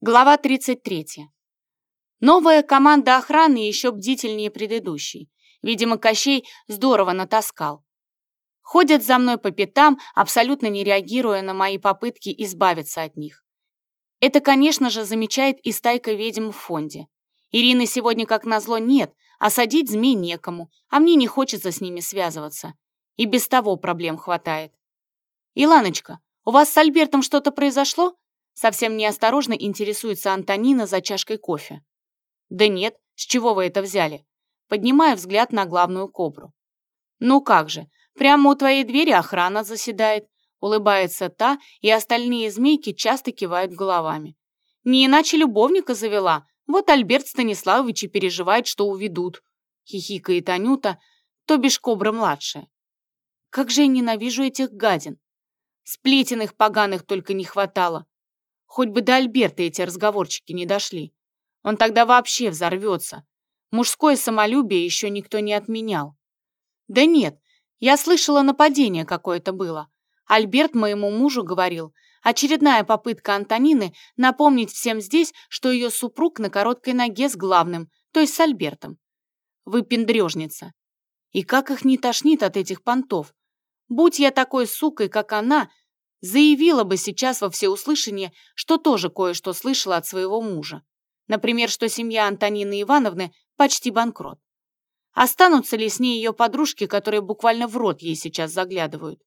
Глава 33. Новая команда охраны еще бдительнее предыдущей. Видимо, Кощей здорово натаскал. Ходят за мной по пятам, абсолютно не реагируя на мои попытки избавиться от них. Это, конечно же, замечает и стайка ведьм в фонде. Ирины сегодня, как назло, нет, а садить змей некому, а мне не хочется с ними связываться. И без того проблем хватает. «Иланочка, у вас с Альбертом что-то произошло?» Совсем неосторожно интересуется Антонина за чашкой кофе. «Да нет, с чего вы это взяли?» Поднимая взгляд на главную кобру. «Ну как же, прямо у твоей двери охрана заседает», улыбается та, и остальные змейки часто кивают головами. «Не иначе любовника завела, вот Альберт Станиславович и переживает, что уведут», хихикает Анюта, то бишь кобра-младшая. «Как же я ненавижу этих гадин! Сплетен их поганых только не хватало. Хоть бы до Альберта эти разговорчики не дошли. Он тогда вообще взорвется. Мужское самолюбие еще никто не отменял. Да нет, я слышала, нападение какое-то было. Альберт моему мужу говорил, очередная попытка Антонины напомнить всем здесь, что ее супруг на короткой ноге с главным, то есть с Альбертом. Вы пендрежница. И как их не тошнит от этих понтов. Будь я такой сукой, как она, Заявила бы сейчас во всеуслышание, что тоже кое-что слышала от своего мужа. Например, что семья Антонины Ивановны почти банкрот. Останутся ли с ней ее подружки, которые буквально в рот ей сейчас заглядывают?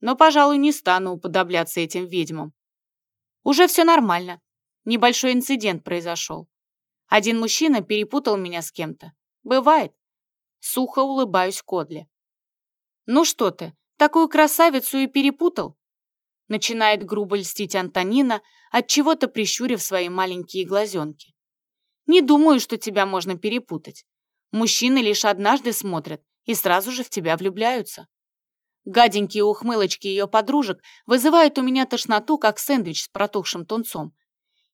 Но, пожалуй, не стану уподобляться этим ведьмам. Уже все нормально. Небольшой инцидент произошел. Один мужчина перепутал меня с кем-то. Бывает. Сухо улыбаюсь Кодле. Ну что ты, такую красавицу и перепутал? Начинает грубо льстить Антонина, от чего то прищурив свои маленькие глазенки. «Не думаю, что тебя можно перепутать. Мужчины лишь однажды смотрят и сразу же в тебя влюбляются». Гаденькие ухмылочки ее подружек вызывают у меня тошноту, как сэндвич с протухшим тунцом.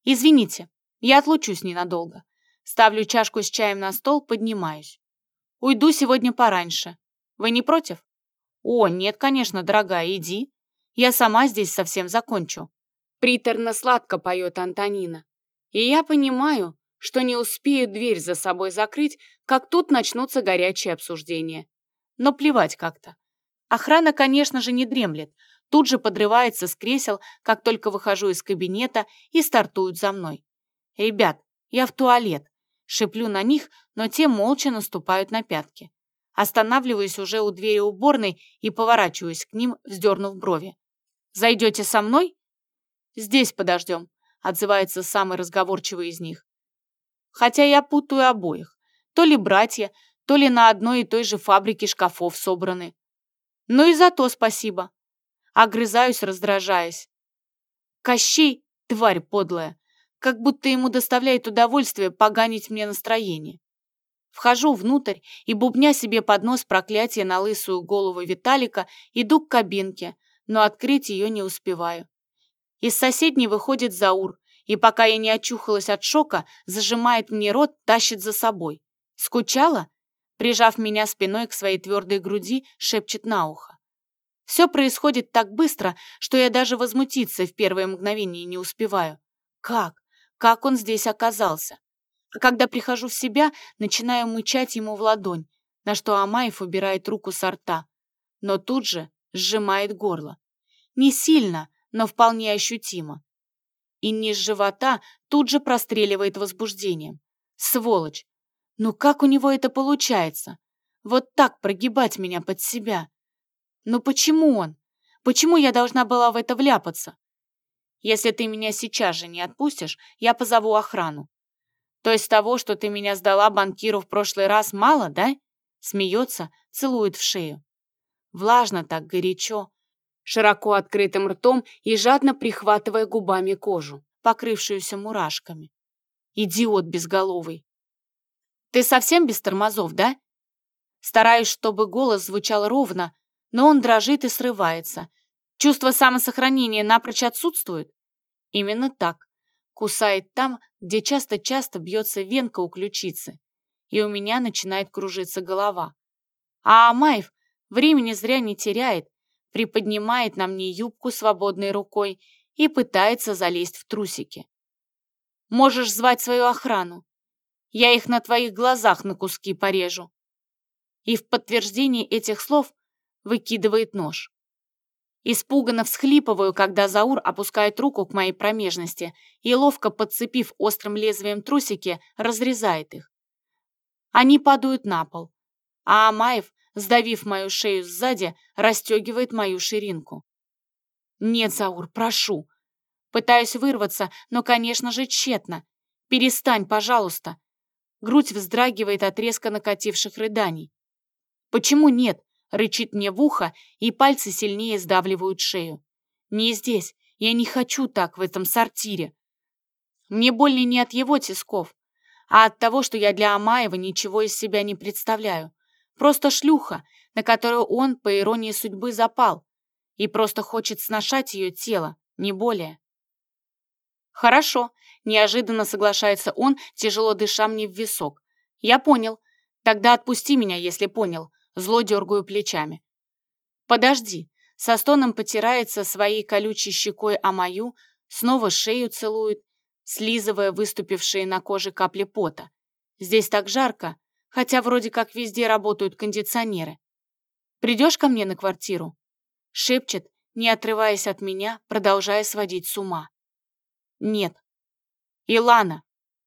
«Извините, я отлучусь ненадолго. Ставлю чашку с чаем на стол, поднимаюсь. Уйду сегодня пораньше. Вы не против?» «О, нет, конечно, дорогая, иди», я сама здесь совсем закончу. Приторно-сладко поет Антонина. И я понимаю, что не успею дверь за собой закрыть, как тут начнутся горячие обсуждения. Но плевать как-то. Охрана, конечно же, не дремлет. Тут же подрывается с кресел, как только выхожу из кабинета и стартуют за мной. «Ребят, я в туалет». Шиплю на них, но те молча наступают на пятки. Останавливаюсь уже у двери уборной и поворачиваюсь к ним, вздернув брови. Зайдете со мной? Здесь подождем, отзывается самый разговорчивый из них. Хотя я путаю обоих. То ли братья, то ли на одной и той же фабрике шкафов собраны. Ну и за то спасибо. Огрызаюсь, раздражаясь. Кощей, тварь подлая, как будто ему доставляет удовольствие поганить мне настроение. Вхожу внутрь и, бубня себе под нос проклятие на лысую голову Виталика, иду к кабинке, но открыть ее не успеваю. Из соседней выходит Заур, и пока я не очухалась от шока, зажимает мне рот, тащит за собой. «Скучала?» Прижав меня спиной к своей твердой груди, шепчет на ухо. Все происходит так быстро, что я даже возмутиться в первое мгновение не успеваю. Как? Как он здесь оказался? А когда прихожу в себя, начинаю мычать ему в ладонь, на что Амаев убирает руку со рта. Но тут же сжимает горло. Не сильно, но вполне ощутимо. И низ живота тут же простреливает возбуждением. Сволочь! Ну как у него это получается? Вот так прогибать меня под себя. Но почему он? Почему я должна была в это вляпаться? Если ты меня сейчас же не отпустишь, я позову охрану. То есть того, что ты меня сдала банкиру в прошлый раз, мало, да? Смеется, целует в шею. Влажно так, горячо, широко открытым ртом и жадно прихватывая губами кожу, покрывшуюся мурашками. Идиот безголовый. Ты совсем без тормозов, да? Стараюсь, чтобы голос звучал ровно, но он дрожит и срывается. Чувство самосохранения напрочь отсутствует? Именно так. Кусает там, где часто-часто бьется венка у ключицы, и у меня начинает кружиться голова. А Амаев времени зря не теряет, приподнимает на мне юбку свободной рукой и пытается залезть в трусики. Можешь звать свою охрану. Я их на твоих глазах на куски порежу. И в подтверждение этих слов выкидывает нож. Испуганно всхлипываю, когда Заур опускает руку к моей промежности и, ловко подцепив острым лезвием трусики, разрезает их. Они падают на пол, а Амаев, сдавив мою шею сзади, расстегивает мою ширинку. «Нет, Заур, прошу!» Пытаюсь вырваться, но, конечно же, тщетно. «Перестань, пожалуйста!» Грудь вздрагивает от резко накативших рыданий. «Почему нет?» — рычит мне в ухо, и пальцы сильнее сдавливают шею. «Не здесь. Я не хочу так в этом сортире. Мне больно не от его тисков, а от того, что я для Амаева ничего из себя не представляю. Просто шлюха, на которую он, по иронии судьбы, запал, и просто хочет сношать ее тело, не более. «Хорошо», — неожиданно соглашается он, тяжело дыша мне в висок. «Я понял. Тогда отпусти меня, если понял». Зло дергаю плечами. «Подожди». Со стоном потирается своей колючей щекой о мою, снова шею целует, слизывая выступившие на коже капли пота. Здесь так жарко, хотя вроде как везде работают кондиционеры. «Придешь ко мне на квартиру?» Шепчет, не отрываясь от меня, продолжая сводить с ума. «Нет». «Илана!»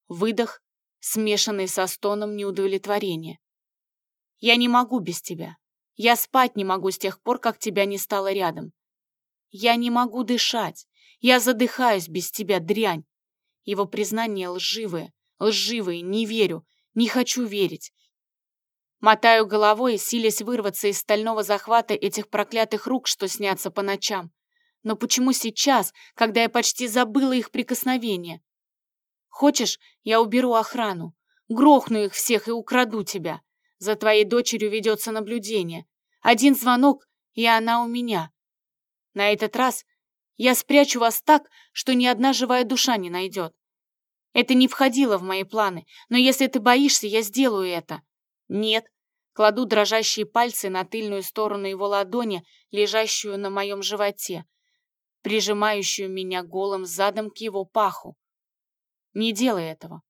Выдох, смешанный со стоном неудовлетворения. Я не могу без тебя. Я спать не могу с тех пор, как тебя не стало рядом. Я не могу дышать. Я задыхаюсь без тебя, дрянь. Его признание лживое, лживое, не верю, не хочу верить. Мотаю головой, силясь вырваться из стального захвата этих проклятых рук, что снятся по ночам. Но почему сейчас, когда я почти забыла их прикосновение? Хочешь, я уберу охрану, грохну их всех и украду тебя. За твоей дочерью ведется наблюдение. Один звонок, и она у меня. На этот раз я спрячу вас так, что ни одна живая душа не найдет. Это не входило в мои планы, но если ты боишься, я сделаю это. Нет. Кладу дрожащие пальцы на тыльную сторону его ладони, лежащую на моем животе, прижимающую меня голым задом к его паху. Не делай этого.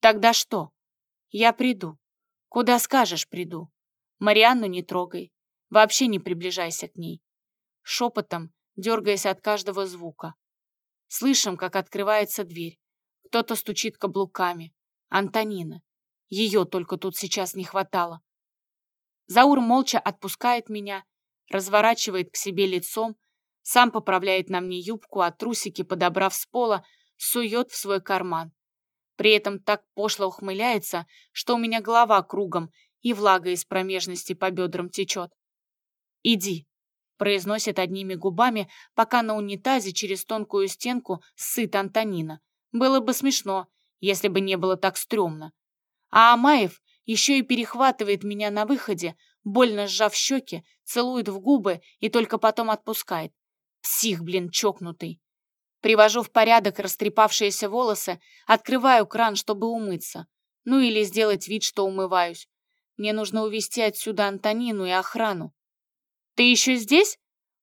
Тогда что? Я приду. Куда скажешь, приду. Марианну не трогай. Вообще не приближайся к ней. Шепотом, дергаясь от каждого звука. Слышим, как открывается дверь. Кто-то стучит каблуками. Антонина. Ее только тут сейчас не хватало. Заур молча отпускает меня, разворачивает к себе лицом, сам поправляет на мне юбку, а трусики, подобрав с пола, сует в свой карман. При этом так пошло ухмыляется, что у меня голова кругом и влага из промежности по бедрам течет. «Иди», — произносит одними губами, пока на унитазе через тонкую стенку сыт Антонина. Было бы смешно, если бы не было так стрёмно. А Амаев еще и перехватывает меня на выходе, больно сжав щеки, целует в губы и только потом отпускает. Псих, блин, чокнутый. Привожу в порядок растрепавшиеся волосы, открываю кран, чтобы умыться. Ну или сделать вид, что умываюсь. Мне нужно увезти отсюда Антонину и охрану. «Ты еще здесь?»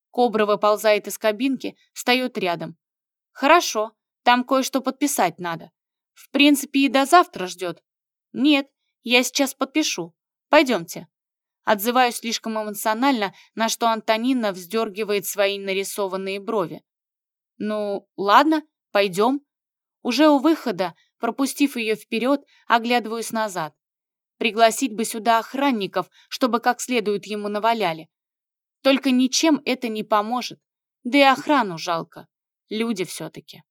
Кобра выползает из кабинки, встает рядом. «Хорошо, там кое-что подписать надо. В принципе, и до завтра ждет». «Нет, я сейчас подпишу. Пойдемте». Отзываюсь слишком эмоционально, на что Антонина вздергивает свои нарисованные брови. «Ну, ладно, пойдем». Уже у выхода, пропустив ее вперед, оглядываюсь назад. Пригласить бы сюда охранников, чтобы как следует ему наваляли. Только ничем это не поможет. Да и охрану жалко. Люди все-таки.